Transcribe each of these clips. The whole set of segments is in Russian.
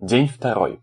День второй.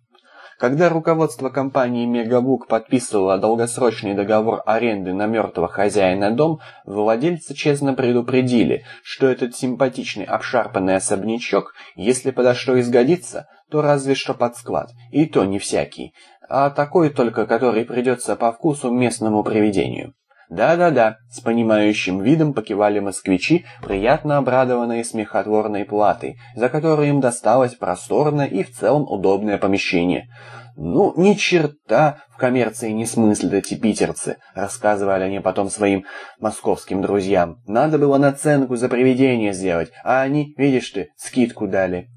Когда руководство компании «Мегабук» подписывало долгосрочный договор аренды на мертвого хозяина дом, владельцы честно предупредили, что этот симпатичный обшарпанный особнячок, если подо что изгодится, то разве что под склад, и то не всякий, а такой только, который придется по вкусу местному привидению. «Да-да-да», — с понимающим видом покивали москвичи, приятно обрадованные смехотворной платой, за которую им досталось просторное и в целом удобное помещение. «Ну, ни черта в коммерции не смыслят эти питерцы», — рассказывали они потом своим московским друзьям. «Надо было наценку за привидение сделать, а они, видишь ты, скидку дали».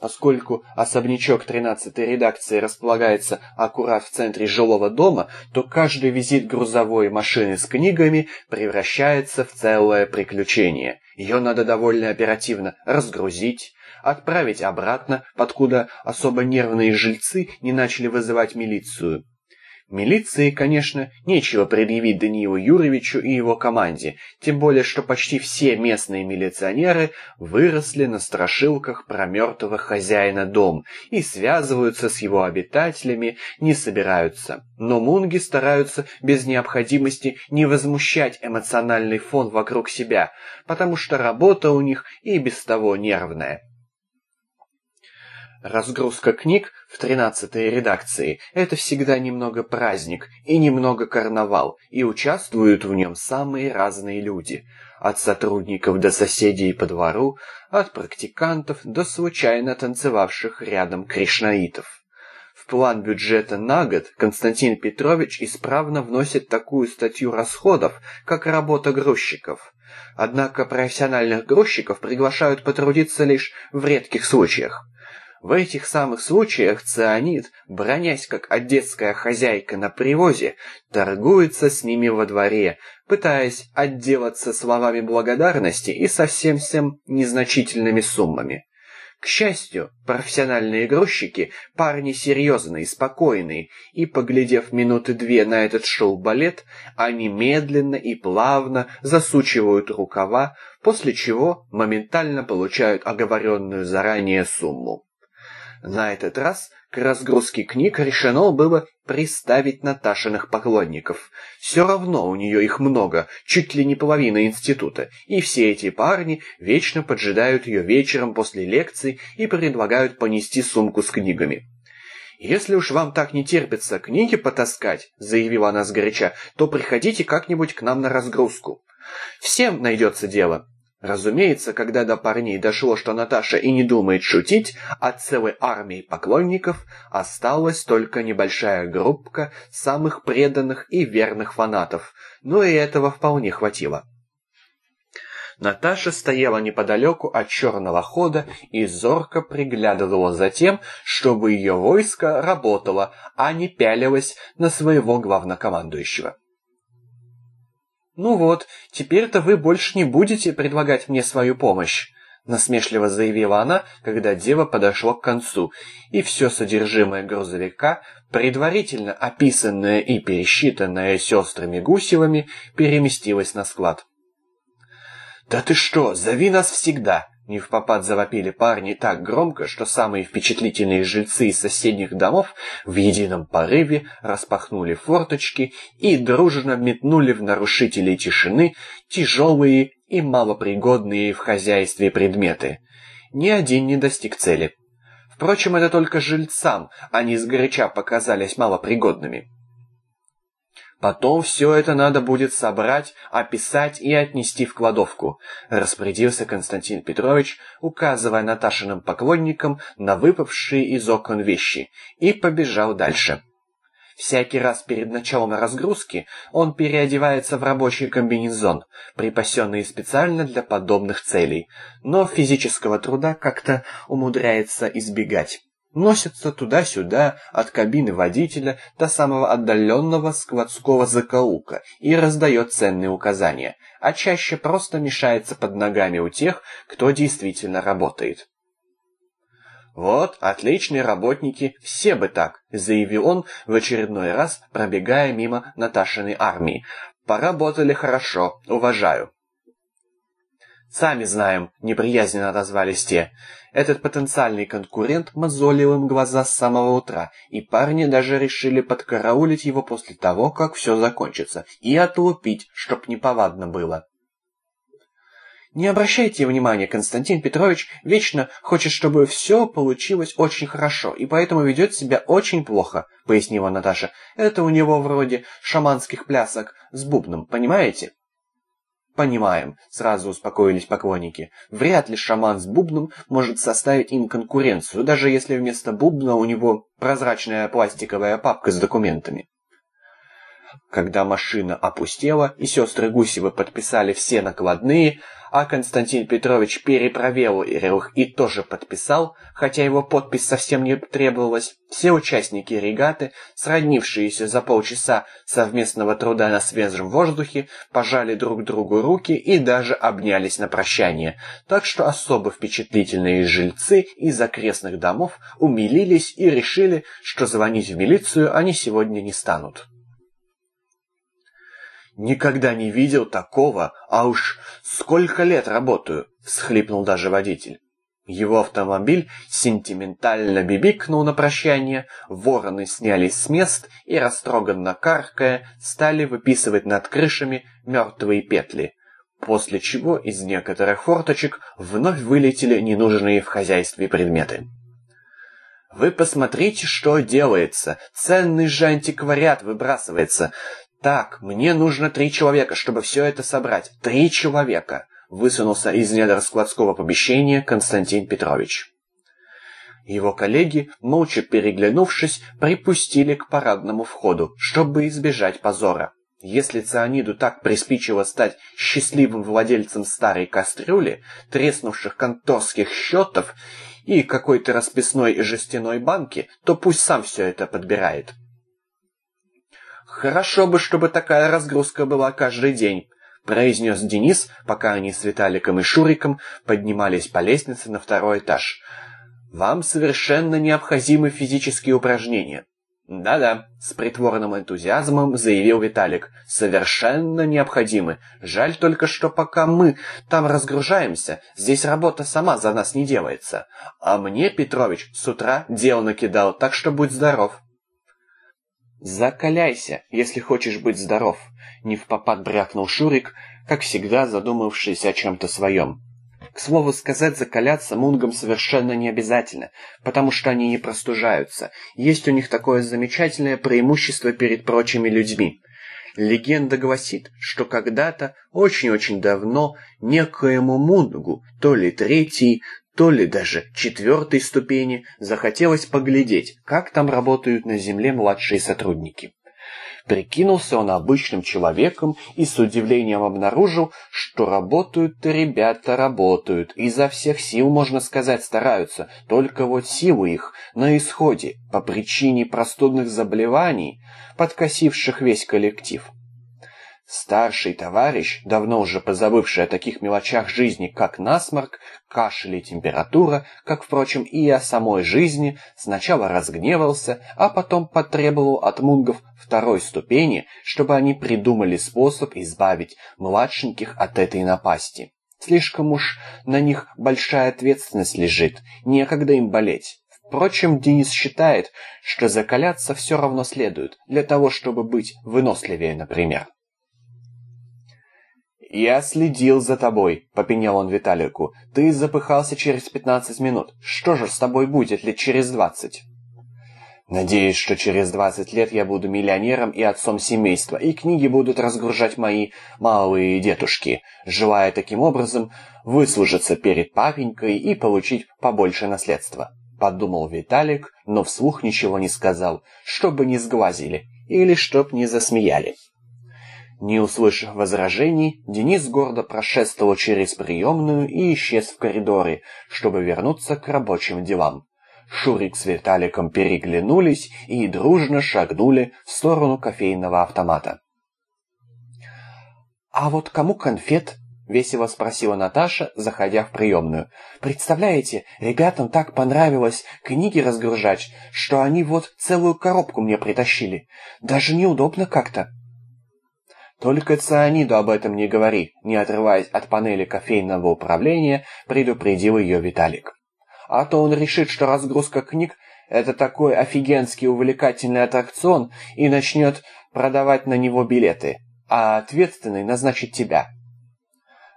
Поскольку особнячок 13-й редакции располагается аккурат в центре жилого дома, то каждый визит грузовой машины с книгами превращается в целое приключение. Ее надо довольно оперативно разгрузить, отправить обратно, подкуда особо нервные жильцы не начали вызывать милицию. Милиции, конечно, нечего предъявить Даниилу Юрьевичу и его команде, тем более, что почти все местные милиционеры выросли на страшилках про мертвого хозяина дом и связываются с его обитателями, не собираются. Но мунги стараются без необходимости не возмущать эмоциональный фон вокруг себя, потому что работа у них и без того нервная. Разгрузка книг в тринадцатой редакции – это всегда немного праздник и немного карнавал, и участвуют в нем самые разные люди. От сотрудников до соседей по двору, от практикантов до случайно танцевавших рядом кришнаитов. В план бюджета на год Константин Петрович исправно вносит такую статью расходов, как работа грузчиков. Однако профессиональных грузчиков приглашают потрудиться лишь в редких случаях. В этих самых случаях цианид, бронясь как одесская хозяйка на привозе, торгуется с ними во дворе, пытаясь отделаться словами благодарности и совсем всем незначительными суммами. К счастью, профессиональные грузчики – парни серьезные, спокойные, и, поглядев минуты две на этот шоу-балет, они медленно и плавно засучивают рукава, после чего моментально получают оговоренную заранее сумму. На этот раз к разгрузке книг решено было приставить Наташиных поклонников. Все равно у нее их много, чуть ли не половина института, и все эти парни вечно поджидают ее вечером после лекций и предлагают понести сумку с книгами. «Если уж вам так не терпится книги потаскать», — заявила она сгоряча, — «то приходите как-нибудь к нам на разгрузку. Всем найдется дело. Разумеется, когда до парней дошло, что Наташа и не думает шутить, от целой армии поклонников осталась только небольшая группка самых преданных и верных фанатов, но и этого вполне хватило. Наташа стояла неподалеку от черного хода и зорко приглядывала за тем, чтобы ее войско работало, а не пялилось на своего главнокомандующего. «Ну вот, теперь-то вы больше не будете предлагать мне свою помощь», насмешливо заявила она, когда дело подошло к концу, и все содержимое грузовика, предварительно описанное и пересчитанное сестрами Гусевыми, переместилось на склад. «Да ты что, зови нас всегда!» Не в попад завопили парни так громко, что самые впечатлительные жильцы из соседних домов в едином порыве распахнули форточки и дружно метнули в нарушителей тишины тяжелые и малопригодные в хозяйстве предметы. Ни один не достиг цели. Впрочем, это только жильцам они сгоряча показались малопригодными. Потом все это надо будет собрать, описать и отнести в кладовку, распорядился Константин Петрович, указывая Наташиным поклонникам на выпавшие из окон вещи, и побежал дальше. Всякий раз перед началом разгрузки он переодевается в рабочий комбинезон, припасенный специально для подобных целей, но физического труда как-то умудряется избегать носится туда-сюда от кабины водителя до самого отдаленного складского закоулка и раздает ценные указания, а чаще просто мешается под ногами у тех, кто действительно работает. «Вот, отличные работники, все бы так», — заявил он в очередной раз, пробегая мимо Наташиной армии. «Поработали хорошо, уважаю». «Сами знаем», — неприязненно отозвались те. Этот потенциальный конкурент мозолил им глаза с самого утра, и парни даже решили подкараулить его после того, как все закончится, и отлупить, чтоб неповадно было. «Не обращайте внимания, Константин Петрович вечно хочет, чтобы все получилось очень хорошо, и поэтому ведет себя очень плохо», — пояснила Наташа. «Это у него вроде шаманских плясок с бубном, понимаете?» «Понимаем», — сразу успокоились поклонники. «Вряд ли шаман с бубном может составить им конкуренцию, даже если вместо бубна у него прозрачная пластиковая папка с документами». Когда машина опустела и сестры Гусевы подписали все накладные, а Константин Петрович перепроверил их и тоже подписал, хотя его подпись совсем не требовалась. Все участники регаты, сроднившиеся за полчаса совместного труда на свежем воздухе, пожали друг другу руки и даже обнялись на прощание. Так что особо впечатлительные жильцы из окрестных домов умилились и решили, что звонить в милицию они сегодня не станут. «Никогда не видел такого, а уж сколько лет работаю!» — всхлипнул даже водитель. Его автомобиль сентиментально бибикнул на прощание, вороны снялись с мест и, растроганно каркая, стали выписывать над крышами мертвые петли, после чего из некоторых форточек вновь вылетели ненужные в хозяйстве предметы. «Вы посмотрите, что делается! Ценный же антиквариат выбрасывается! «Так, мне нужно три человека, чтобы все это собрать. Три человека!» Высунулся из недр складского помещения Константин Петрович. Его коллеги, молча переглянувшись, припустили к парадному входу, чтобы избежать позора. Если цианиду так приспичило стать счастливым владельцем старой кастрюли, треснувших конторских счетов и какой-то расписной жестяной банки, то пусть сам все это подбирает. «Хорошо бы, чтобы такая разгрузка была каждый день», — произнес Денис, пока они с Виталиком и Шуриком поднимались по лестнице на второй этаж. «Вам совершенно необходимы физические упражнения». «Да-да», — с притворным энтузиазмом заявил Виталик. «Совершенно необходимы. Жаль только, что пока мы там разгружаемся, здесь работа сама за нас не делается. А мне Петрович с утра дел накидал, так что будь здоров». «Закаляйся, если хочешь быть здоров», — не в попад брякнул Шурик, как всегда задумавшись о чем-то своем. К слову сказать, закаляться мунгам совершенно не обязательно, потому что они не простужаются. Есть у них такое замечательное преимущество перед прочими людьми. Легенда гласит, что когда-то, очень-очень давно, некоему мунгу, то ли третий, то ли даже четвертой ступени, захотелось поглядеть, как там работают на земле младшие сотрудники. Прикинулся он обычным человеком и с удивлением обнаружил, что работают-то ребята работают, изо всех сил, можно сказать, стараются, только вот силы их на исходе по причине простудных заболеваний, подкосивших весь коллектив. Старший товарищ, давно уже позабывший о таких мелочах жизни, как насморк, кашель и температура, как, впрочем, и о самой жизни, сначала разгневался, а потом потребовал от мунгов второй ступени, чтобы они придумали способ избавить младшеньких от этой напасти. Слишком уж на них большая ответственность лежит, некогда им болеть. Впрочем, Денис считает, что закаляться все равно следует, для того, чтобы быть выносливее, например. «Я следил за тобой», — попенял он Виталику. «Ты запыхался через пятнадцать минут. Что же с тобой будет лет через двадцать?» «Надеюсь, что через двадцать лет я буду миллионером и отцом семейства, и книги будут разгружать мои малые дедушки, желая таким образом выслужиться перед папенькой и получить побольше наследства», — подумал Виталик, но вслух ничего не сказал, чтобы не сглазили или чтоб не засмеяли. Не услышав возражений, Денис гордо прошествовал через приемную и исчез в коридоре, чтобы вернуться к рабочим делам. Шурик с Виталиком переглянулись и дружно шагнули в сторону кофейного автомата. «А вот кому конфет?» — весело спросила Наташа, заходя в приемную. «Представляете, ребятам так понравилось книги разгружать, что они вот целую коробку мне притащили. Даже неудобно как-то». Только цианиду об этом не говори, не отрываясь от панели кофейного управления, предупредил ее Виталик. А то он решит, что разгрузка книг — это такой офигенский увлекательный аттракцион и начнет продавать на него билеты, а ответственный назначит тебя.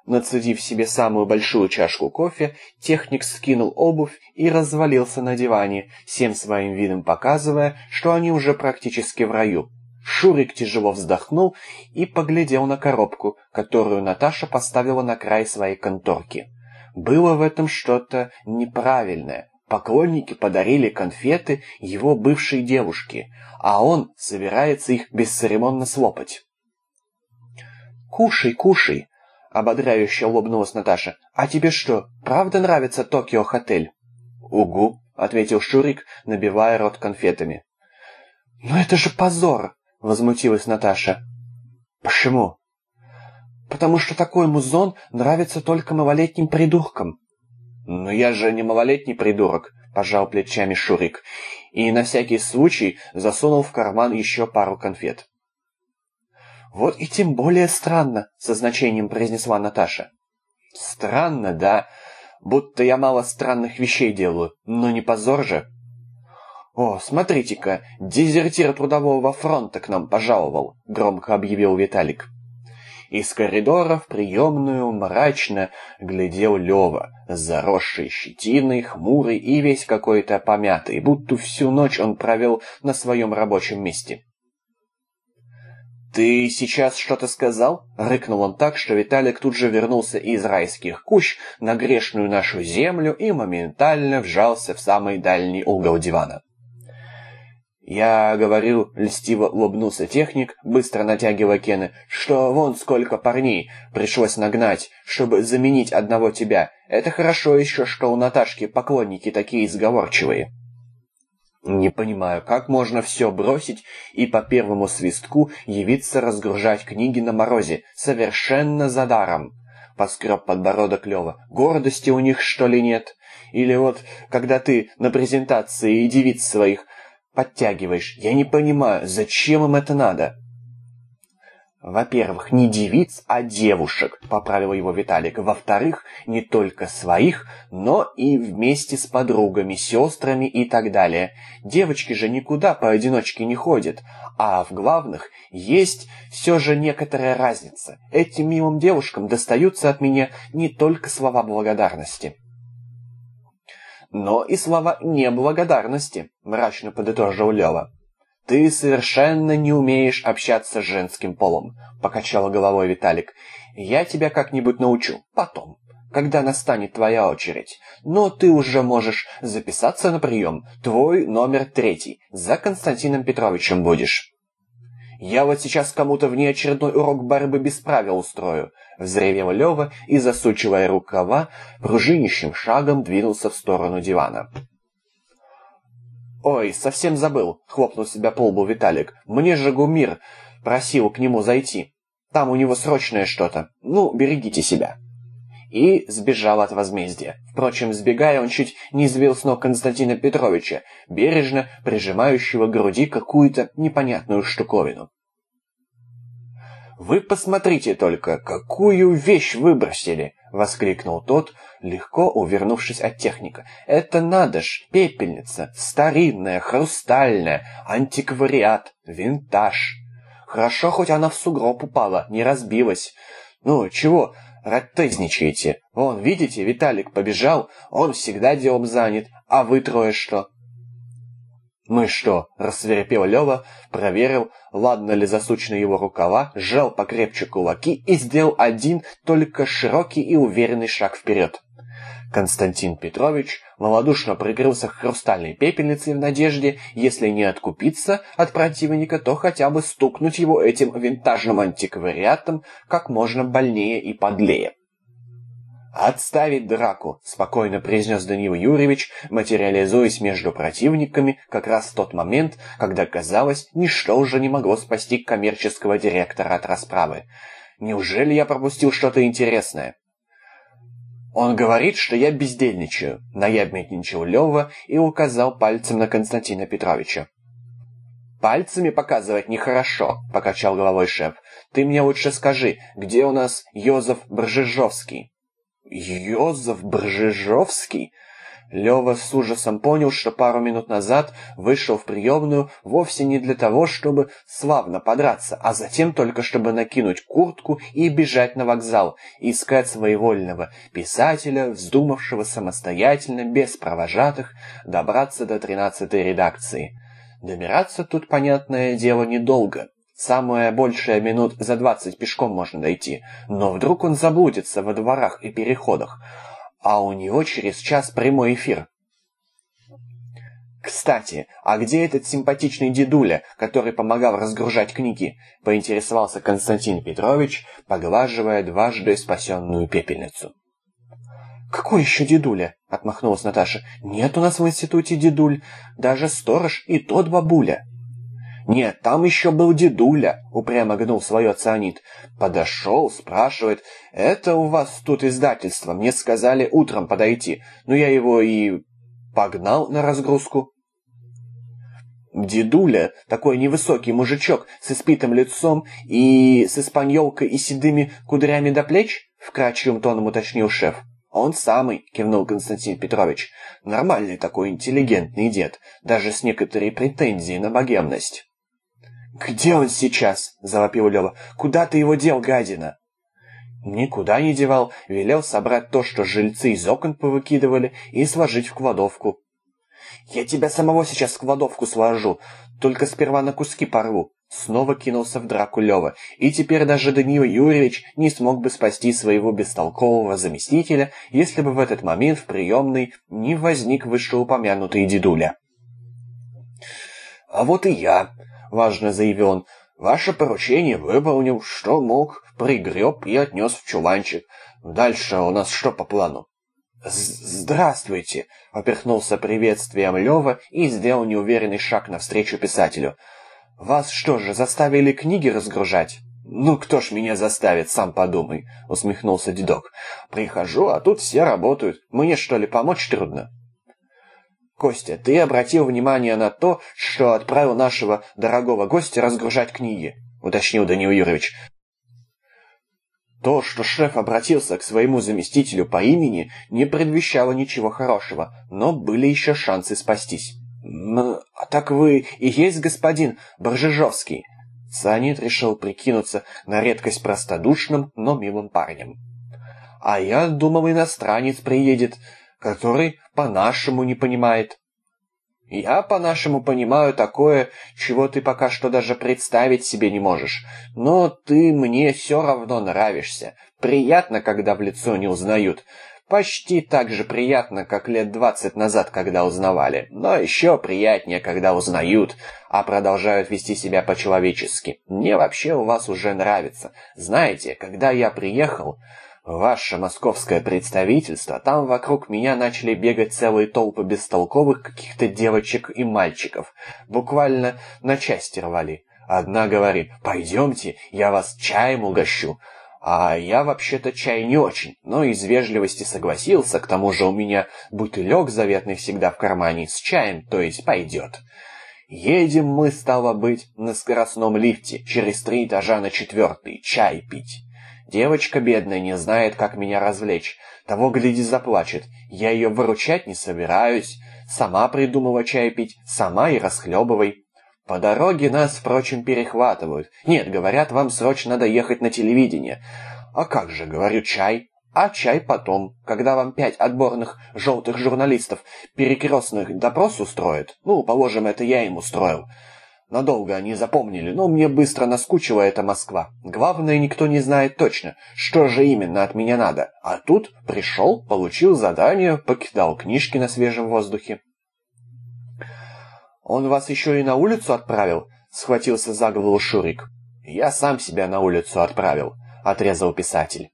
Нацедив себе самую большую чашку кофе, техник скинул обувь и развалился на диване, всем своим видом показывая, что они уже практически в раю. Шурик тяжело вздохнул и поглядел на коробку, которую Наташа поставила на край своей конторки. Было в этом что-то неправильное. Поклонники подарили конфеты его бывшей девушке, а он собирается их бесцеремонно слопать. «Кушай, кушай!» — ободряюще улыбнулась Наташа. «А тебе что, правда нравится Токио-хотель?» «Угу», — ответил Шурик, набивая рот конфетами. «Но это же позор!» — возмутилась Наташа. «Почему?» «Потому что такой музон нравится только малолетним придуркам». «Но я же не малолетний придурок», — пожал плечами Шурик, и на всякий случай засунул в карман еще пару конфет. «Вот и тем более странно», — со значением произнесла Наташа. «Странно, да, будто я мало странных вещей делаю, но не позор же». «О, смотрите-ка, дезертир трудового фронта к нам пожаловал», — громко объявил Виталик. Из коридора в приемную мрачно глядел Лева, заросший щетиной, хмурый и весь какой-то помятый, будто всю ночь он провел на своем рабочем месте. «Ты сейчас что-то сказал?» — рыкнул он так, что Виталик тут же вернулся из райских кущ на грешную нашу землю и моментально вжался в самый дальний угол дивана. «Я говорю», — льстиво улыбнулся техник, быстро натягивая кены, «что вон сколько парней пришлось нагнать, чтобы заменить одного тебя. Это хорошо еще, что у Наташки поклонники такие изговорчивые». «Не понимаю, как можно все бросить и по первому свистку явиться разгружать книги на морозе, совершенно за даром?» Поскреб подбородок Лева. «Гордости у них, что ли, нет? Или вот, когда ты на презентации девиц своих подтягиваешь. Я не понимаю, зачем им это надо?» «Во-первых, не девиц, а девушек», — поправил его Виталик. «Во-вторых, не только своих, но и вместе с подругами, сестрами и так далее. Девочки же никуда поодиночке не ходят. А в главных есть все же некоторая разница. Этим милым девушкам достаются от меня не только слова благодарности» но и слова неблагодарности», — мрачно подытожил Лева. «Ты совершенно не умеешь общаться с женским полом», — покачал головой Виталик. «Я тебя как-нибудь научу. Потом, когда настанет твоя очередь. Но ты уже можешь записаться на прием. Твой номер третий. За Константином Петровичем будешь». «Я вот сейчас кому-то внеочередной урок борьбы без правил устрою», — взревел Лева и, засучивая рукава, пружинищим шагом двинулся в сторону дивана. «Ой, совсем забыл», — хлопнул себя по лбу Виталик. «Мне же Гумир просил к нему зайти. Там у него срочное что-то. Ну, берегите себя». И сбежал от возмездия. Впрочем, сбегая, он чуть не сбил с ног Константина Петровича, бережно прижимающего к груди какую-то непонятную штуковину. «Вы посмотрите только, какую вещь выбросили!» — воскликнул тот, легко увернувшись от техника. «Это надо ж, пепельница, старинная, хрустальная, антиквариат, винтаж. Хорошо, хоть она в сугроб упала, не разбилась. Ну, чего ротезничаете? Вон, видите, Виталик побежал, он всегда делом занят, а вы трое что?» «Мы что?» — рассверепел Лева, проверил, ладно ли засучены его рукава, сжал покрепче кулаки и сделал один только широкий и уверенный шаг вперед. Константин Петрович малодушно прикрылся хрустальной пепельницей в надежде, если не откупиться от противника, то хотя бы стукнуть его этим винтажным антиквариатом как можно больнее и подлее. «Отставить драку!» — спокойно произнес Данил Юрьевич, материализуясь между противниками как раз в тот момент, когда, казалось, ничто уже не могло спасти коммерческого директора от расправы. «Неужели я пропустил что-то интересное?» «Он говорит, что я бездельничаю», — наябедничал Лева и указал пальцем на Константина Петровича. пальцами показывать нехорошо», — покачал головой шеф. «Ты мне лучше скажи, где у нас Йозеф Бржижовский?» «Йозеф Бржижовский?» Лева с ужасом понял, что пару минут назад вышел в приемную вовсе не для того, чтобы славно подраться, а затем только чтобы накинуть куртку и бежать на вокзал, искать своевольного писателя, вздумавшего самостоятельно, без провожатых, добраться до тринадцатой редакции. Добираться тут, понятное дело, недолго. Самое большее минут за двадцать пешком можно дойти, но вдруг он заблудится во дворах и переходах, а у него через час прямой эфир. «Кстати, а где этот симпатичный дедуля, который помогал разгружать книги?» — поинтересовался Константин Петрович, поглаживая дважды спасенную пепельницу. «Какой еще дедуля?» — отмахнулась Наташа. «Нет у нас в институте дедуль, даже сторож и тот бабуля». «Нет, там еще был дедуля», — упрямо гнул свое цианид. «Подошел, спрашивает, это у вас тут издательство, мне сказали утром подойти, но я его и погнал на разгрузку». Дедуля, такой невысокий мужичок с испитым лицом и с испаньолкой и седыми кудрями до плеч, вкрадчивым тоном уточнил шеф. «Он самый», — кивнул Константин Петрович. «Нормальный такой интеллигентный дед, даже с некоторой претензией на богемность». «Где он сейчас?» — завопил Лева. «Куда ты его дел, гадина?» Никуда не девал, велел собрать то, что жильцы из окон повыкидывали, и сложить в кладовку. «Я тебя самого сейчас в кладовку сложу, только сперва на куски порву». Снова кинулся в драку Лева, и теперь даже Даниил Юрьевич не смог бы спасти своего бестолкового заместителя, если бы в этот момент в приемной не возник вышеупомянутый дедуля. «А вот и я», — важно заявил он. «Ваше поручение выполнил, что мог, пригреб и отнес в чуланчик. Дальше у нас что по плану?» «Здравствуйте!» — оперхнулся приветствием Лева и сделал неуверенный шаг навстречу писателю. «Вас что же, заставили книги разгружать?» «Ну, кто ж меня заставит, сам подумай», — усмехнулся дедок. «Прихожу, а тут все работают. Мне, что ли, помочь трудно?» Костя, ты обратил внимание на то, что отправил нашего дорогого гостя разгружать книги, уточнил Данил Юрьевич. То, что шеф обратился к своему заместителю по имени, не предвещало ничего хорошего, но были еще шансы спастись. «А так вы и есть господин Боржижовский?» Санит решил прикинуться на редкость простодушным, но милым парнем. «А я думал, иностранец приедет, который по-нашему не понимает. Я по-нашему понимаю такое, чего ты пока что даже представить себе не можешь. Но ты мне все равно нравишься. Приятно, когда в лицо не узнают. Почти так же приятно, как лет двадцать назад, когда узнавали. Но еще приятнее, когда узнают, а продолжают вести себя по-человечески. Мне вообще у вас уже нравится. Знаете, когда я приехал... Ваше московское представительство, там вокруг меня начали бегать целые толпы бестолковых каких-то девочек и мальчиков. Буквально на части рвали. Одна говорит, пойдемте, я вас чаем угощу. А я вообще-то чай не очень, но из вежливости согласился, к тому же у меня бутылек заветный всегда в кармане с чаем, то есть пойдет. Едем мы, стало быть, на скоростном лифте, через три этажа на четвертый, чай пить. Девочка бедная не знает, как меня развлечь. Того, гляди, заплачет. Я ее выручать не собираюсь. Сама придумала чай пить, сама и расхлебывай. По дороге нас, впрочем, перехватывают. Нет, говорят, вам срочно надо ехать на телевидение. А как же, говорю, чай? А чай потом, когда вам пять отборных желтых журналистов перекрестных допрос устроят. Ну, положим, это я им устроил. Надолго они запомнили, но мне быстро наскучила эта Москва. Главное, никто не знает точно, что же именно от меня надо. А тут пришел, получил задание, покидал книжки на свежем воздухе. «Он вас еще и на улицу отправил?» — схватился за голову Шурик. «Я сам себя на улицу отправил», — отрезал писатель.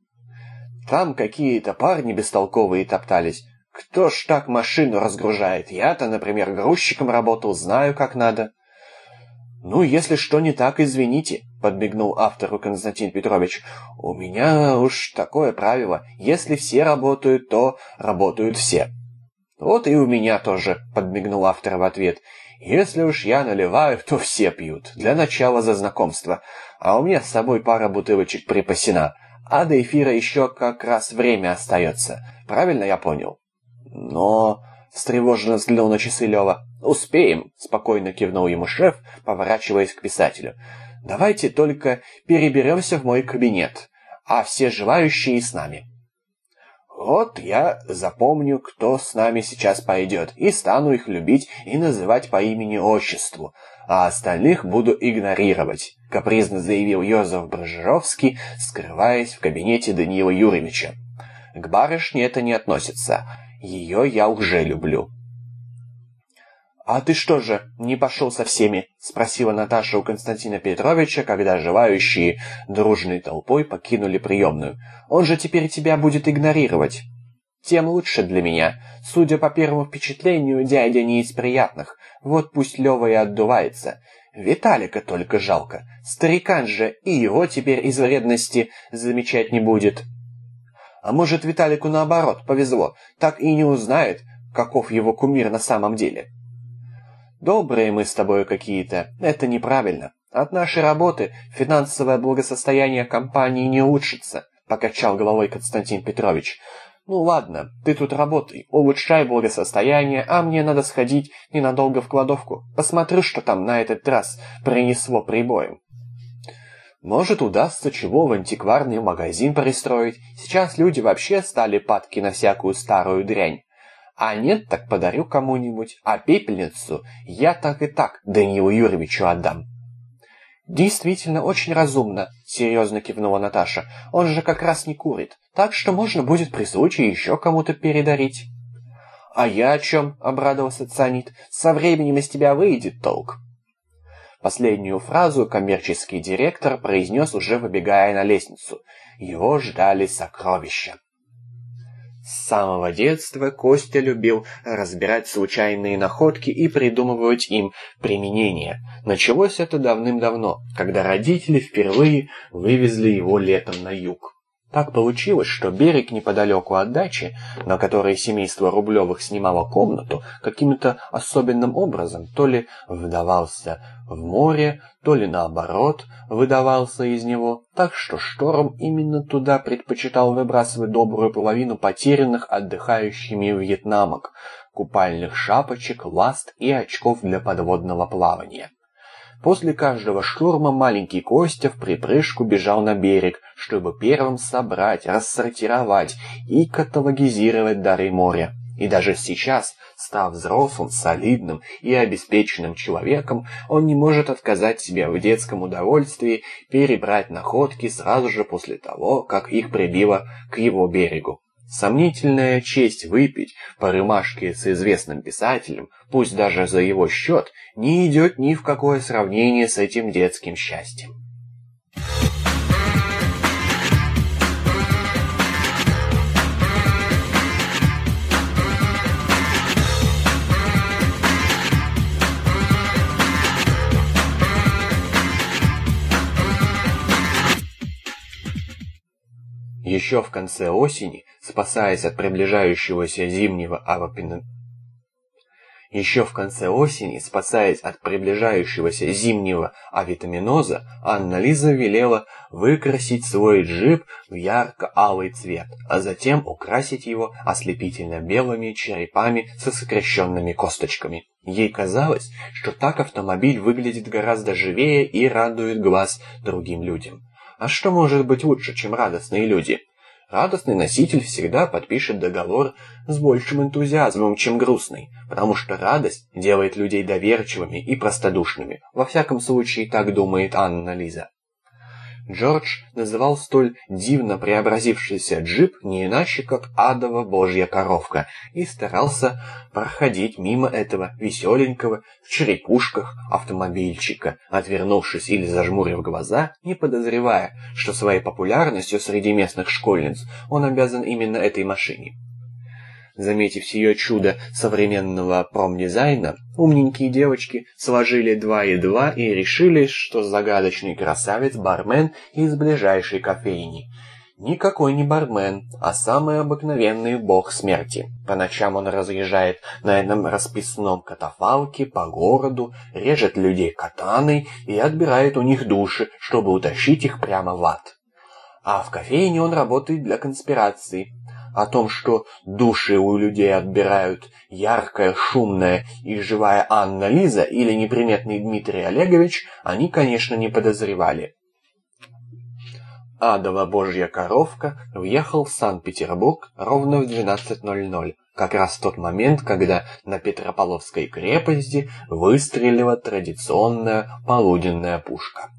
«Там какие-то парни бестолковые топтались. Кто ж так машину разгружает? Я-то, например, грузчиком работал, знаю, как надо». «Ну, если что не так, извините», — подмигнул автору Константин Петрович. «У меня уж такое правило. Если все работают, то работают все». «Вот и у меня тоже», — подмигнул автор в ответ. «Если уж я наливаю, то все пьют. Для начала за знакомство. А у меня с собой пара бутылочек припасена. А до эфира еще как раз время остается. Правильно я понял?» «Но...» — встревоженно взглянул на часы Лева. «Успеем», — спокойно кивнул ему шеф, поворачиваясь к писателю. «Давайте только переберемся в мой кабинет, а все желающие с нами». Вот я запомню, кто с нами сейчас пойдет, и стану их любить и называть по имени-отчеству, а остальных буду игнорировать», — капризно заявил Йозеф Брожеровский, скрываясь в кабинете Даниила Юрьевича. «К барышне это не относится. Ее я уже люблю». «А ты что же, не пошел со всеми?» — спросила Наташа у Константина Петровича, когда желающие дружной толпой покинули приемную. «Он же теперь тебя будет игнорировать». «Тем лучше для меня. Судя по первому впечатлению, дядя не из приятных. Вот пусть Лева и отдувается. Виталика только жалко. Старикан же, и его теперь из вредности замечать не будет». «А может, Виталику наоборот повезло, так и не узнает, каков его кумир на самом деле». Добрые мы с тобой какие-то. Это неправильно. От нашей работы финансовое благосостояние компании не улучшится, покачал головой Константин Петрович. Ну ладно, ты тут работай, улучшай благосостояние, а мне надо сходить ненадолго в кладовку. Посмотрю, что там на этот раз принесло прибоем. Может, удастся чего в антикварный магазин пристроить. Сейчас люди вообще стали падки на всякую старую дрянь. А нет, так подарю кому-нибудь. А пепельницу я так и так Даниилу Юрьевичу отдам. «Действительно, очень разумно», — серьезно кивнула Наташа. «Он же как раз не курит, так что можно будет при случае еще кому-то передарить». «А я о чем?» — обрадовался Цанит. «Со временем из тебя выйдет толк». Последнюю фразу коммерческий директор произнес уже выбегая на лестницу. Его ждали сокровища. С самого детства Костя любил разбирать случайные находки и придумывать им применение. Началось это давным-давно, когда родители впервые вывезли его летом на юг. Так получилось, что берег неподалеку от дачи, на которой семейство Рублевых снимало комнату, каким-то особенным образом то ли вдавался в море, то ли наоборот выдавался из него, так что шторм именно туда предпочитал выбрасывать добрую половину потерянных отдыхающими вьетнамок, купальных шапочек, ласт и очков для подводного плавания. После каждого штурма маленький Костя в припрыжку бежал на берег, чтобы первым собрать, рассортировать и каталогизировать дары моря. И даже сейчас, став взрослым, солидным и обеспеченным человеком, он не может отказать себе в детском удовольствии перебрать находки сразу же после того, как их прибило к его берегу. Сомнительная честь выпить по рюмашке с известным писателем, пусть даже за его счет, не идет ни в какое сравнение с этим детским счастьем. Еще в конце осени спасаясь от приближающегося зимнего авапина... Еще в конце осени, спасаясь от приближающегося зимнего авитаминоза, Анна-Лиза велела выкрасить свой джип в ярко-алый цвет, а затем украсить его ослепительно белыми черепами со сокращенными косточками. Ей казалось, что так автомобиль выглядит гораздо живее и радует глаз другим людям. А что может быть лучше, чем радостные люди? Радостный носитель всегда подпишет договор с большим энтузиазмом, чем грустный, потому что радость делает людей доверчивыми и простодушными. Во всяком случае, так думает Анна Лиза. Джордж называл столь дивно преобразившийся джип не иначе, как адова божья коровка, и старался проходить мимо этого веселенького в черепушках автомобильчика, отвернувшись или зажмурив глаза, не подозревая, что своей популярностью среди местных школьниц он обязан именно этой машине. Заметив ее чудо современного промдизайна, умненькие девочки сложили два и два и решили, что загадочный красавец-бармен из ближайшей кофейни. Никакой не бармен, а самый обыкновенный бог смерти. По ночам он разъезжает на этом расписном катафалке по городу, режет людей катаной и отбирает у них души, чтобы утащить их прямо в ад. А в кофейне он работает для конспирации. О том, что души у людей отбирают яркая, шумная и живая Анна Лиза или неприметный Дмитрий Олегович, они, конечно, не подозревали адова божья коровка въехал в Санкт-Петербург ровно в 12.00, как раз в тот момент, когда на Петропавловской крепости выстрелила традиционная полуденная пушка.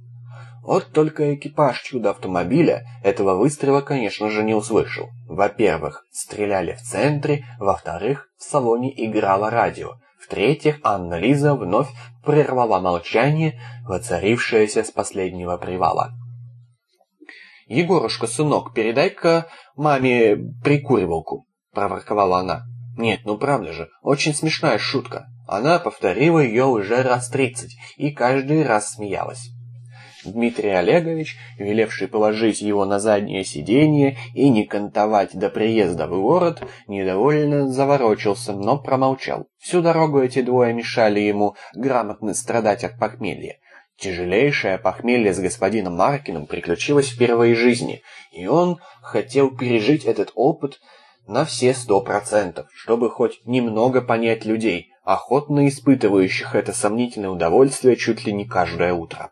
Вот только экипаж чудо-автомобиля этого выстрела, конечно же, не услышал. Во-первых, стреляли в центре, во-вторых, в салоне играло радио, в-третьих, Анна-Лиза вновь прервала молчание, воцарившееся с последнего привала. «Егорушка, сынок, передай-ка маме прикуривалку», — проворковала она. «Нет, ну правда же, очень смешная шутка». Она повторила ее уже раз тридцать и каждый раз смеялась. Дмитрий Олегович, велевший положить его на заднее сиденье и не кантовать до приезда в город, недовольно заворочился, но промолчал. Всю дорогу эти двое мешали ему грамотно страдать от похмелья. Тяжелейшее похмелье с господином Маркиным приключилось в жизни, и он хотел пережить этот опыт на все сто процентов, чтобы хоть немного понять людей, охотно испытывающих это сомнительное удовольствие чуть ли не каждое утро.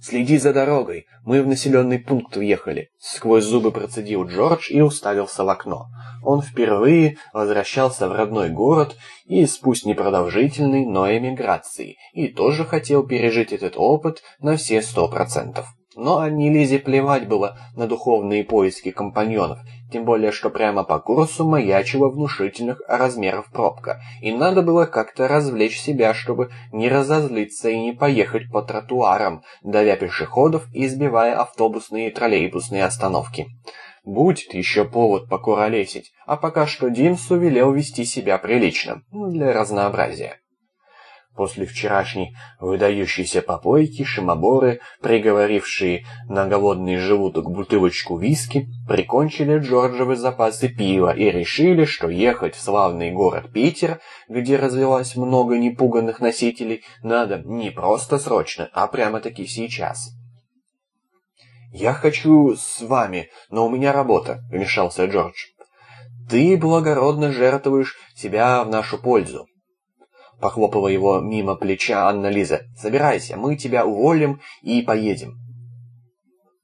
«Следи за дорогой, мы в населенный пункт въехали», — сквозь зубы процедил Джордж и уставился в окно. Он впервые возвращался в родной город и пусть непродолжительной, но эмиграции, и тоже хотел пережить этот опыт на все сто процентов. Но Анне Лизе плевать было на духовные поиски компаньонов, тем более что прямо по курсу маячила внушительных размеров пробка, и надо было как-то развлечь себя, чтобы не разозлиться и не поехать по тротуарам, давя пешеходов и избивая автобусные и троллейбусные остановки. Будет еще повод покуролесить, а пока что Динсу велел вести себя прилично, для разнообразия. После вчерашней выдающейся попойки шимоборы, приговорившие на голодный желудок бутылочку виски, прикончили Джорджевы запасы пива и решили, что ехать в славный город Питер, где развелось много непуганных носителей, надо не просто срочно, а прямо-таки сейчас. «Я хочу с вами, но у меня работа», — вмешался Джордж. «Ты благородно жертвуешь себя в нашу пользу. Похлопала его мимо плеча Анна-Лиза. «Собирайся, мы тебя уволим и поедем».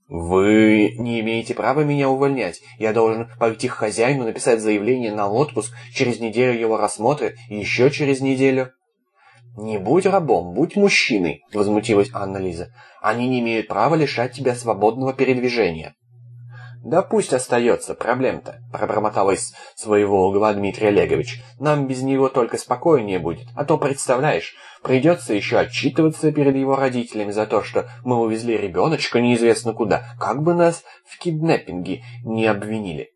«Вы не имеете права меня увольнять. Я должен пойти к хозяину, написать заявление на отпуск, через неделю его рассмотрят, и еще через неделю». «Не будь рабом, будь мужчиной», — возмутилась Анна-Лиза. «Они не имеют права лишать тебя свободного передвижения». «Да пусть остается, проблем-то», — пробормотал из своего угла Дмитрий Олегович. «Нам без него только спокойнее будет, а то, представляешь, придется еще отчитываться перед его родителями за то, что мы увезли ребеночка неизвестно куда, как бы нас в киднеппинге не обвинили».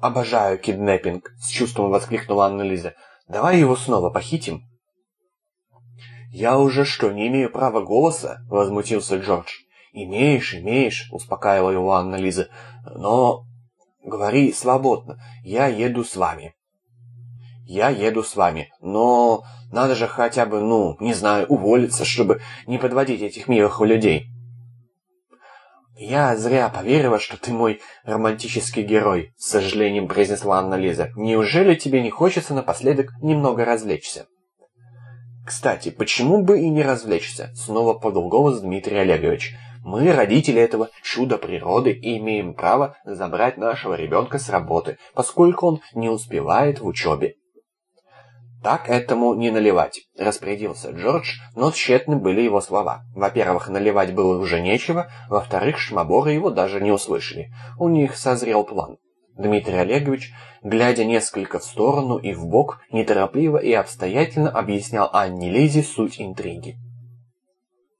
«Обожаю киднеппинг», — с чувством воскликнула Анна-Лиза. «Давай его снова похитим». «Я уже что, не имею права голоса?» — возмутился Джордж. «Имеешь, имеешь», — успокаивала его Анна-Лиза. «Но говори свободно. Я еду с вами». «Я еду с вами, но надо же хотя бы, ну, не знаю, уволиться, чтобы не подводить этих милых людей». «Я зря поверила, что ты мой романтический герой», — с сожалением произнесла Анна-Лиза. «Неужели тебе не хочется напоследок немного развлечься?» «Кстати, почему бы и не развлечься?» — снова подал голос Дмитрий Олегович. Мы, родители этого чуда природы, имеем право забрать нашего ребенка с работы, поскольку он не успевает в учебе. «Так этому не наливать», — распорядился Джордж, но тщетны были его слова. Во-первых, наливать было уже нечего, во-вторых, шмаборы его даже не услышали. У них созрел план. Дмитрий Олегович, глядя несколько в сторону и в бок, неторопливо и обстоятельно объяснял Анне Лизе суть интриги.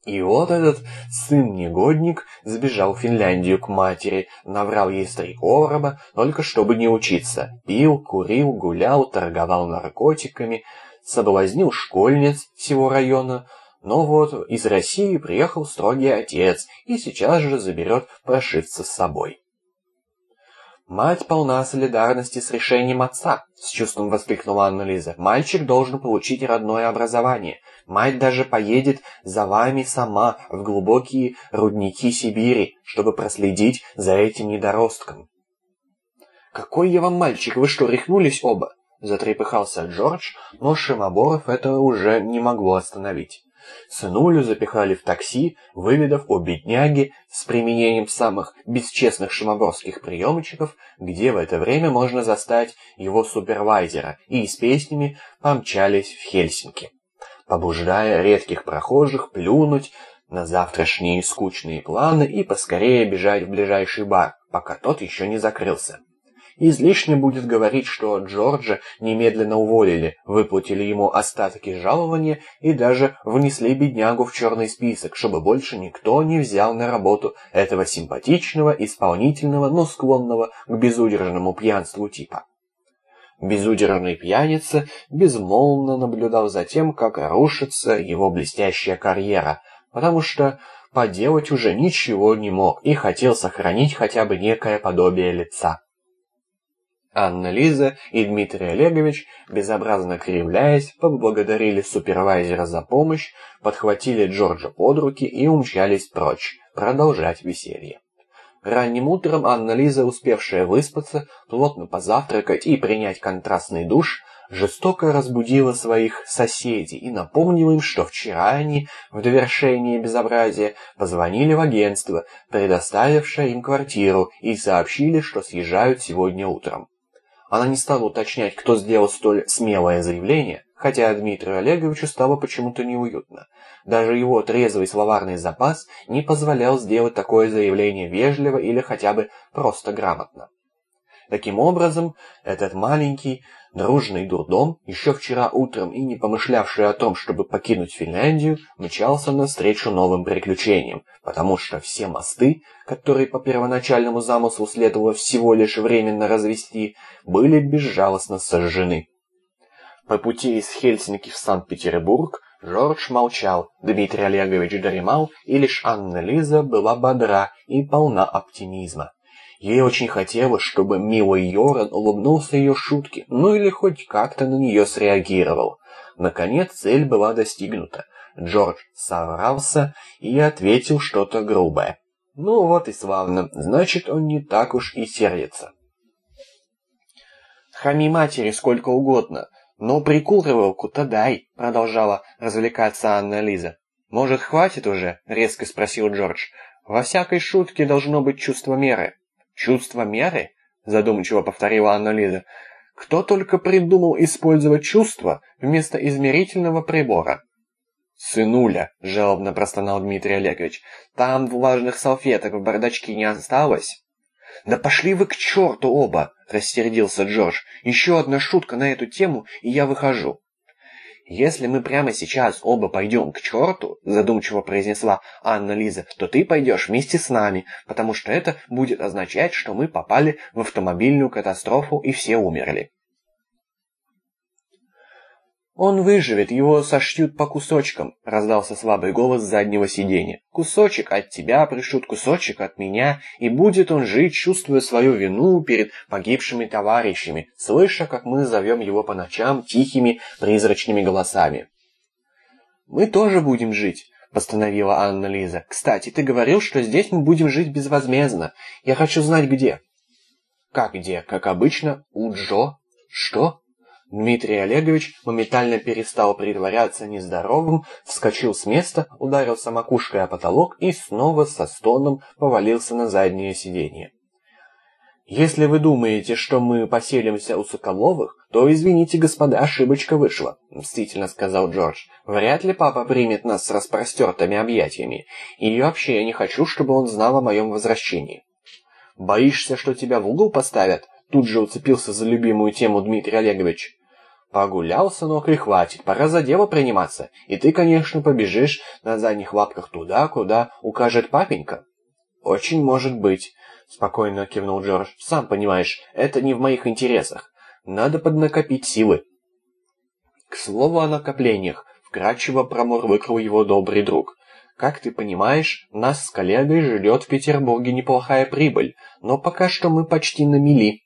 И вот этот сын-негодник сбежал в Финляндию к матери, наврал ей три короба, только чтобы не учиться. Пил, курил, гулял, торговал наркотиками, соблазнил школьниц всего района, Но вот из России приехал строгий отец и сейчас же заберет прошивца с собой. «Мать полна солидарности с решением отца», — с чувством воскликнула Анна-Лиза. «Мальчик должен получить родное образование. Мать даже поедет за вами сама в глубокие рудники Сибири, чтобы проследить за этим недоростком». «Какой я вам мальчик? Вы что, рехнулись оба?» Затрепыхался Джордж, но Шимоборов это уже не могло остановить. Сынулю запихали в такси, выведав о бедняге с применением самых бесчестных шимоборских приемчиков, где в это время можно застать его супервайзера, и с песнями помчались в Хельсинки, побуждая редких прохожих плюнуть на завтрашние скучные планы и поскорее бежать в ближайший бар, пока тот еще не закрылся. Излишне будет говорить, что Джорджа немедленно уволили, выплатили ему остатки жалования и даже внесли беднягу в черный список, чтобы больше никто не взял на работу этого симпатичного, исполнительного, но склонного к безудержному пьянству типа. Безудержный пьяница безмолвно наблюдал за тем, как рушится его блестящая карьера, потому что поделать уже ничего не мог и хотел сохранить хотя бы некое подобие лица. Анна-Лиза и Дмитрий Олегович, безобразно кривляясь, поблагодарили супервайзера за помощь, подхватили Джорджа под руки и умчались прочь, продолжать веселье. Ранним утром Анна-Лиза, успевшая выспаться, плотно позавтракать и принять контрастный душ, жестоко разбудила своих соседей и напомнила им, что вчера они, в довершение безобразия, позвонили в агентство, предоставившее им квартиру, и сообщили, что съезжают сегодня утром. Она не стала уточнять, кто сделал столь смелое заявление, хотя Дмитрию Олеговичу стало почему-то неуютно. Даже его трезвый словарный запас не позволял сделать такое заявление вежливо или хотя бы просто грамотно. Таким образом, этот маленький, дружный дурдом, еще вчера утром и не помышлявший о том, чтобы покинуть Финляндию, мчался навстречу новым приключениям, потому что все мосты, которые по первоначальному замыслу следовало всего лишь временно развести, были безжалостно сожжены. По пути из Хельсинки в Санкт-Петербург Жорж молчал, Дмитрий Олегович дремал, и лишь Анна-Лиза была бодра и полна оптимизма. Ей очень хотелось, чтобы милый Йоран улыбнулся ее шутке, ну или хоть как-то на нее среагировал. Наконец цель была достигнута. Джордж соврался и ответил что-то грубое. Ну вот и славно, значит он не так уж и сердится. «Хами матери сколько угодно, но прикуривалку-то дай», продолжала развлекаться Анна-Лиза. «Может, хватит уже?» — резко спросил Джордж. «Во всякой шутке должно быть чувство меры». «Чувство меры?» — задумчиво повторила Анна-Лиза. «Кто только придумал использовать чувство вместо измерительного прибора?» «Сынуля!» — жалобно простонал Дмитрий Олегович. «Там влажных салфеток в бардачке не осталось?» «Да пошли вы к черту оба!» — рассердился Джордж. «Еще одна шутка на эту тему, и я выхожу». «Если мы прямо сейчас оба пойдем к черту», — задумчиво произнесла Анна-Лиза, «то ты пойдешь вместе с нами, потому что это будет означать, что мы попали в автомобильную катастрофу и все умерли». «Он выживет, его сошьют по кусочкам», — раздался слабый голос заднего сиденья. «Кусочек от тебя пришут, кусочек от меня, и будет он жить, чувствуя свою вину перед погибшими товарищами, слыша, как мы зовем его по ночам тихими призрачными голосами». «Мы тоже будем жить», — постановила Анна-Лиза. «Кстати, ты говорил, что здесь мы будем жить безвозмездно. Я хочу знать, где». «Как где? Как обычно, у Джо». «Что?» Дмитрий Олегович моментально перестал притворяться нездоровым, вскочил с места, ударился макушкой о потолок и снова со стоном повалился на заднее сиденье. «Если вы думаете, что мы поселимся у Соколовых, то, извините, господа, ошибочка вышла», — мстительно сказал Джордж. «Вряд ли папа примет нас с распростертыми объятиями, и вообще я не хочу, чтобы он знал о моем возвращении». «Боишься, что тебя в угол поставят?» Тут же уцепился за любимую тему Дмитрий Олегович. Погулял, сынок, и хватит, пора за дело приниматься. И ты, конечно, побежишь на задних лапках туда, куда укажет папенька. Очень может быть, спокойно кивнул Джордж. Сам понимаешь, это не в моих интересах. Надо поднакопить силы. К слову о накоплениях, вкратчиво промурлыкал его добрый друг. Как ты понимаешь, нас с коллегой ждет в Петербурге неплохая прибыль, но пока что мы почти на мели.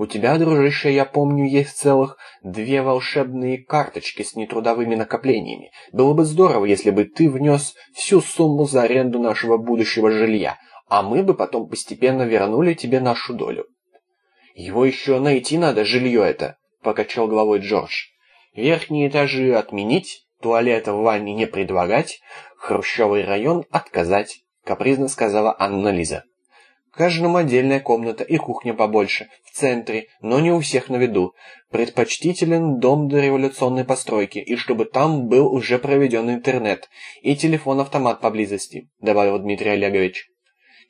У тебя, дружище, я помню, есть целых две волшебные карточки с нетрудовыми накоплениями. Было бы здорово, если бы ты внес всю сумму за аренду нашего будущего жилья, а мы бы потом постепенно вернули тебе нашу долю. Его еще найти надо, жилье это, покачал головой Джордж. Верхние этажи отменить, туалета в ванне не предлагать, Хрущевый район отказать, капризно сказала Анна Лиза. Каждому отдельная комната и кухня побольше, в центре, но не у всех на виду. Предпочтителен дом до революционной постройки, и чтобы там был уже проведен интернет, и телефон-автомат поблизости», — добавил Дмитрий Олегович.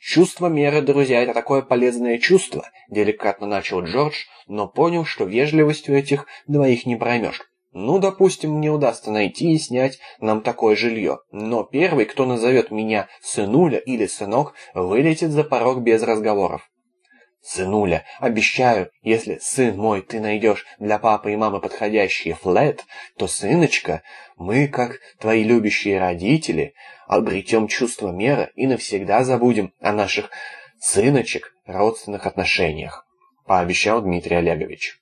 «Чувство меры, друзья, это такое полезное чувство», — деликатно начал Джордж, но понял, что вежливостью этих двоих не проймешь. Ну, допустим, мне удастся найти и снять нам такое жилье, но первый, кто назовет меня сынуля или сынок, вылетит за порог без разговоров. Сынуля, обещаю, если, сын мой, ты найдешь для папы и мамы подходящий флет, то, сыночка, мы, как твои любящие родители, обретем чувство меры и навсегда забудем о наших сыночек родственных отношениях, пообещал Дмитрий Олегович.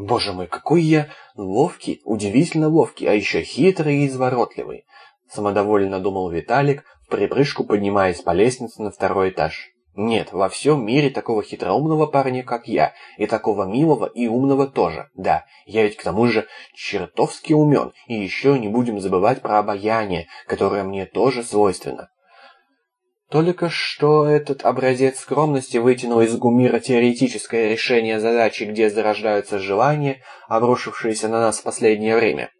Боже мой, какой я ловкий, удивительно ловкий, а еще хитрый и изворотливый. Самодовольно думал Виталик, в припрыжку поднимаясь по лестнице на второй этаж. Нет, во всем мире такого хитроумного парня, как я, и такого милого и умного тоже. Да, я ведь к тому же чертовски умен, и еще не будем забывать про обаяние, которое мне тоже свойственно. Только что этот образец скромности вытянул из Гумира теоретическое решение задачи, где зарождаются желания, обрушившиеся на нас в последнее время.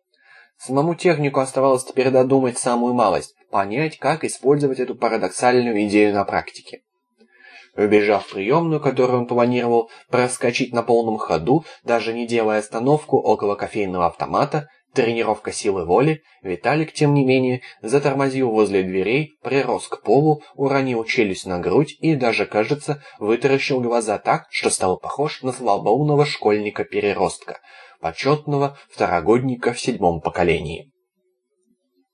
Самому технику оставалось теперь додумать самую малость, понять, как использовать эту парадоксальную идею на практике. Убежав в приемную, которую он планировал проскочить на полном ходу, даже не делая остановку около кофейного автомата, Тренировка силы воли, Виталик, тем не менее, затормозил возле дверей, прирос к полу, уронил челюсть на грудь и даже, кажется, вытаращил глаза так, что стал похож на слабоумного школьника-переростка, почетного второгодника в седьмом поколении.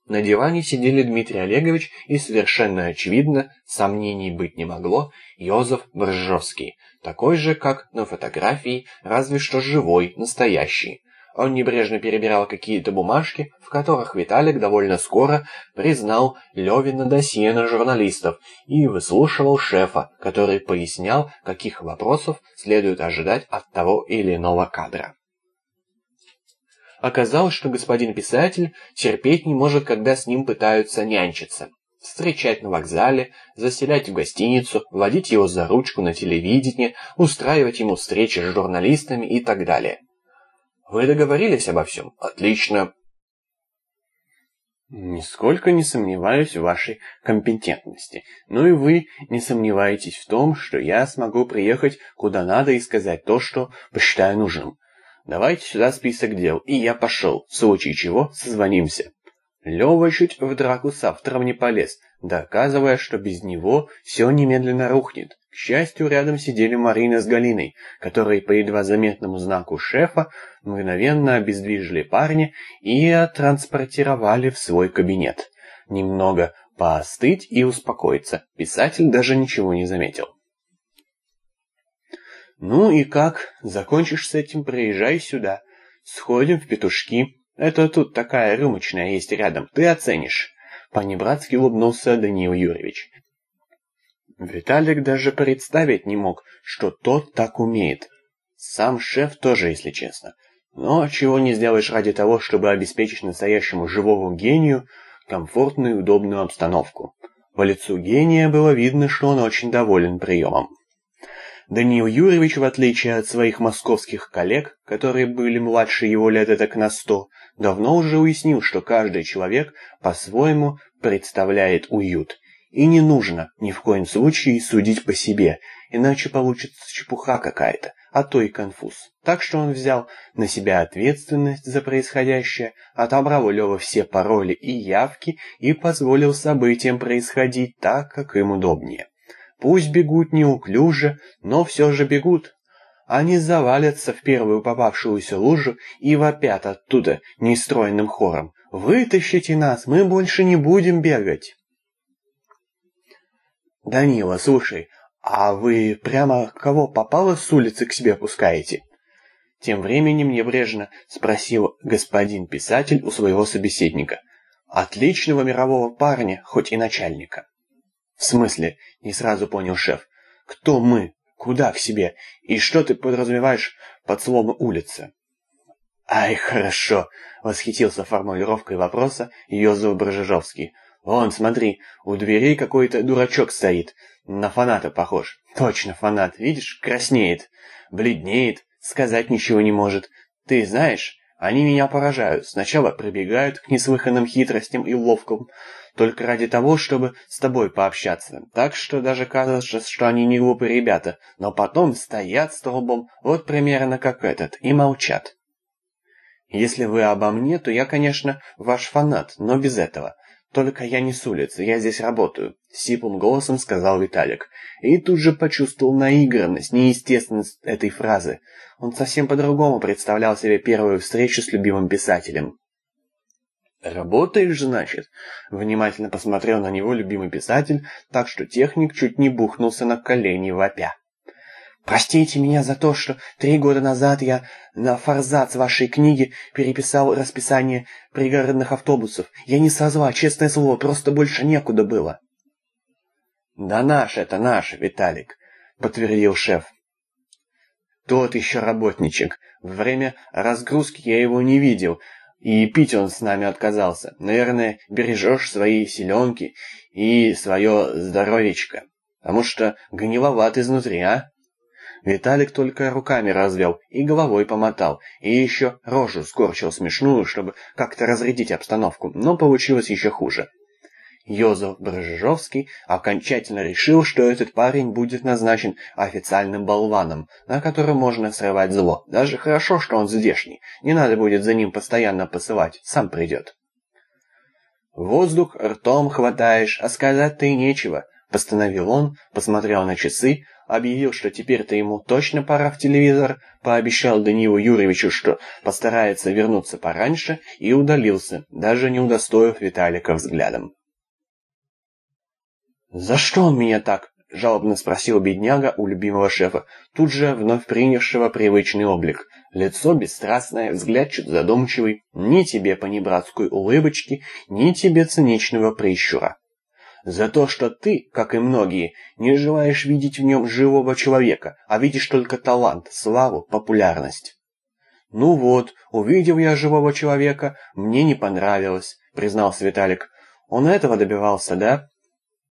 На диване сидели Дмитрий Олегович и, совершенно очевидно, сомнений быть не могло, Йозеф Бржовский, такой же, как на фотографии, разве что живой, настоящий. Он небрежно перебирал какие-то бумажки, в которых Виталик довольно скоро признал Левина досье на журналистов и выслушивал шефа, который пояснял, каких вопросов следует ожидать от того или иного кадра. Оказалось, что господин писатель терпеть не может, когда с ним пытаются нянчиться. Встречать на вокзале, заселять в гостиницу, водить его за ручку на телевидение, устраивать ему встречи с журналистами и так далее. Вы договорились обо всем? Отлично. Нисколько не сомневаюсь в вашей компетентности. Ну и вы не сомневаетесь в том, что я смогу приехать куда надо и сказать то, что посчитаю нужным. Давайте сюда список дел, и я пошел, в случае чего созвонимся. Лёва чуть в драку с автором не полез, доказывая, что без него все немедленно рухнет. К счастью, рядом сидели Марина с Галиной, которые по едва заметному знаку шефа мгновенно обездвижили парня и оттранспортировали в свой кабинет. Немного поостыть и успокоиться. Писатель даже ничего не заметил. «Ну и как? Закончишь с этим, приезжай сюда. Сходим в петушки. Это тут такая рюмочная есть рядом, ты оценишь. Понебратски улыбнулся Даниил Юрьевич. Виталик даже представить не мог, что тот так умеет. Сам шеф тоже, если честно. Но чего не сделаешь ради того, чтобы обеспечить настоящему живому гению комфортную и удобную обстановку. По лицу гения было видно, что он очень доволен приемом. Даниил Юрьевич, в отличие от своих московских коллег, которые были младше его лет этак на сто, давно уже уяснил, что каждый человек по-своему представляет уют. И не нужно ни в коем случае судить по себе, иначе получится чепуха какая-то, а то и конфуз. Так что он взял на себя ответственность за происходящее, отобрал у Лёвы все пароли и явки и позволил событиям происходить так, как им удобнее. Пусть бегут неуклюже, но все же бегут. Они завалятся в первую попавшуюся лужу и вопят оттуда нестроенным хором. «Вытащите нас, мы больше не будем бегать!» «Данила, слушай, а вы прямо кого попало с улицы к себе пускаете?» Тем временем небрежно спросил господин писатель у своего собеседника. «Отличного мирового парня, хоть и начальника». «В смысле?» — не сразу понял шеф. «Кто мы? Куда к себе? И что ты подразумеваешь под словом «улица»?» «Ай, хорошо!» — восхитился формулировкой вопроса Йозеф Брожежовский. «Вон, смотри, у дверей какой-то дурачок стоит. На фаната похож. Точно фанат. Видишь, краснеет, бледнеет, сказать ничего не может. Ты знаешь, они меня поражают. Сначала прибегают к неслыханным хитростям и уловкам, только ради того, чтобы с тобой пообщаться. Так что даже кажется, что они не глупые ребята, но потом стоят столбом, вот примерно как этот, и молчат. Если вы обо мне, то я, конечно, ваш фанат, но без этого. Только я не с улицы, я здесь работаю, сиплым голосом сказал Виталик. И тут же почувствовал наигранность, неестественность этой фразы. Он совсем по-другому представлял себе первую встречу с любимым писателем. «Работаешь, значит?» Внимательно посмотрел на него любимый писатель, так что техник чуть не бухнулся на колени вопя. Простите меня за то, что три года назад я на форзац вашей книги переписал расписание пригородных автобусов. Я не со честное слово, просто больше некуда было. Да наш это наш, Виталик, подтвердил шеф. Тот еще работничек. Во время разгрузки я его не видел, и пить он с нами отказался. Наверное, бережешь свои селенки и свое здоровечко, потому что гниловат изнутри, а? Виталик только руками развел и головой помотал, и еще рожу скорчил смешную, чтобы как-то разрядить обстановку, но получилось еще хуже. Йозеф Брожежовский окончательно решил, что этот парень будет назначен официальным болваном, на котором можно срывать зло. Даже хорошо, что он здешний. Не надо будет за ним постоянно посылать, сам придет. «Воздух ртом хватаешь, а сказать-то и нечего», — постановил он, посмотрел на часы, объявил, что теперь-то ему точно пора в телевизор, пообещал Даниилу Юрьевичу, что постарается вернуться пораньше, и удалился, даже не удостоив Виталика взглядом. «За что он меня так?» — жалобно спросил бедняга у любимого шефа, тут же вновь принявшего привычный облик. Лицо бесстрастное, взгляд чуть задумчивый, ни тебе понебратской улыбочки, ни тебе циничного прищура за то, что ты, как и многие, не желаешь видеть в нем живого человека, а видишь только талант, славу, популярность. «Ну вот, увидел я живого человека, мне не понравилось», — признался Виталик. «Он этого добивался, да?»